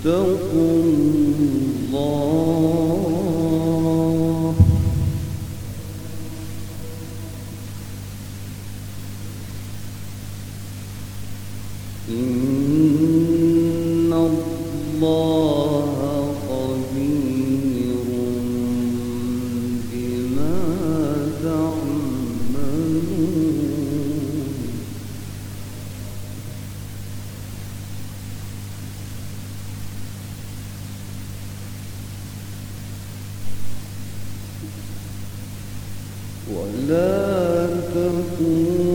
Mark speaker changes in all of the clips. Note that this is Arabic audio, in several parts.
Speaker 1: اتقوا الله. لا تقول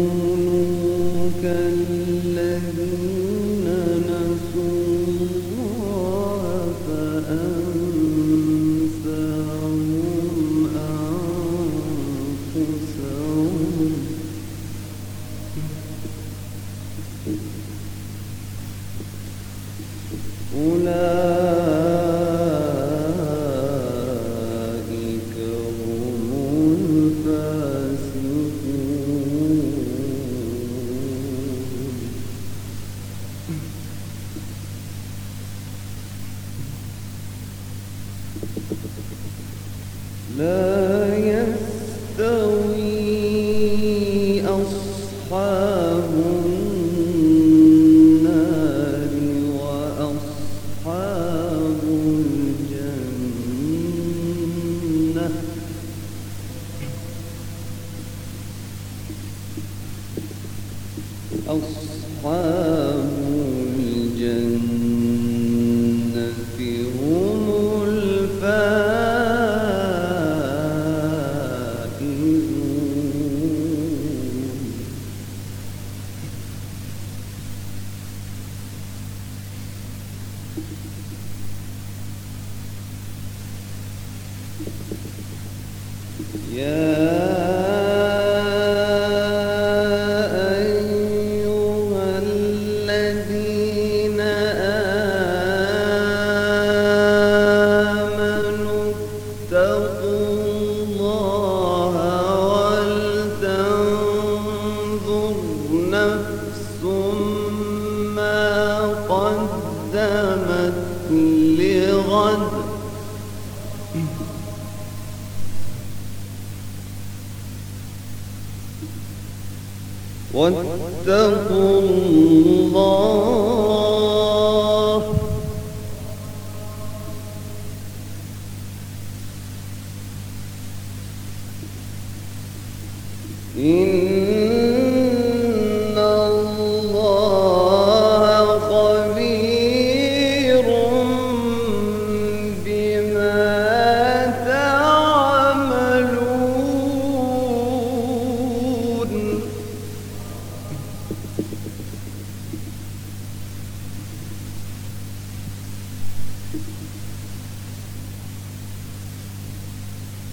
Speaker 1: واتقوا الله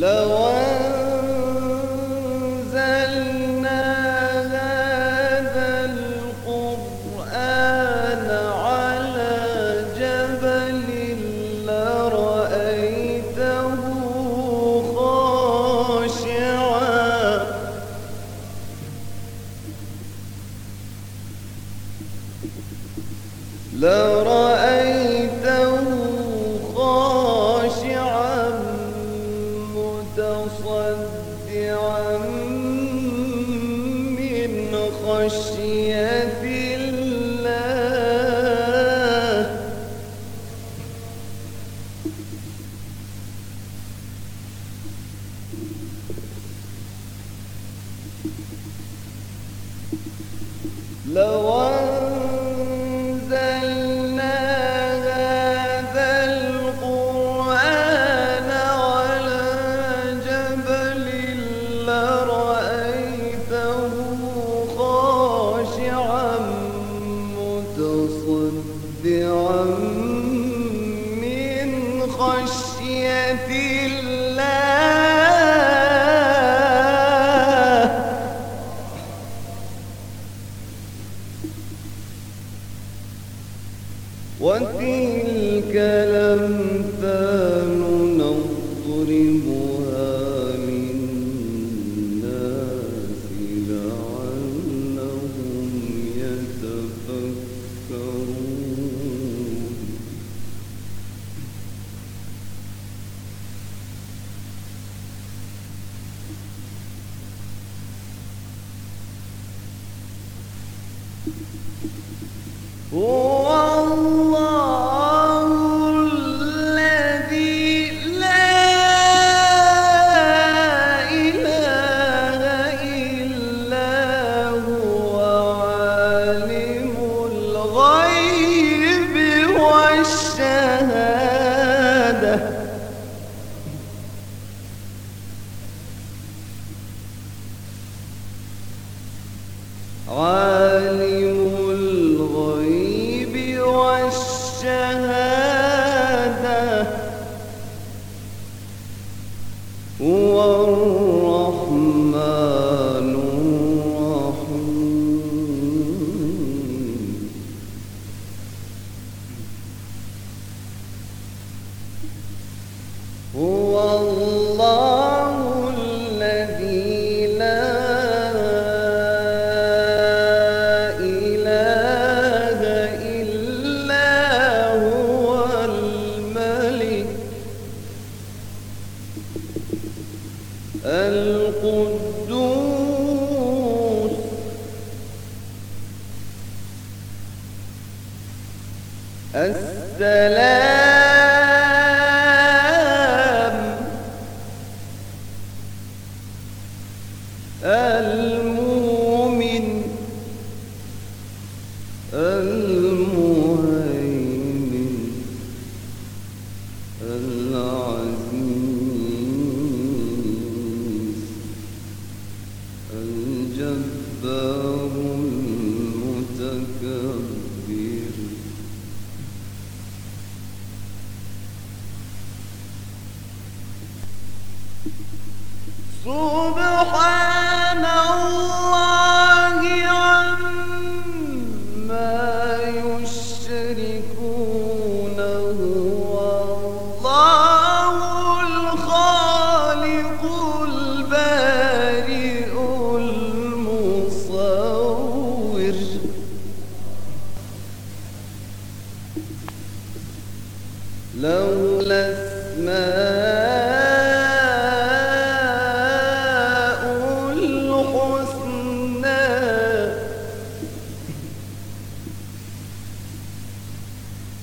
Speaker 1: لو مصدعا من خشية الله. لو خشية الله. غالي القدس صبحا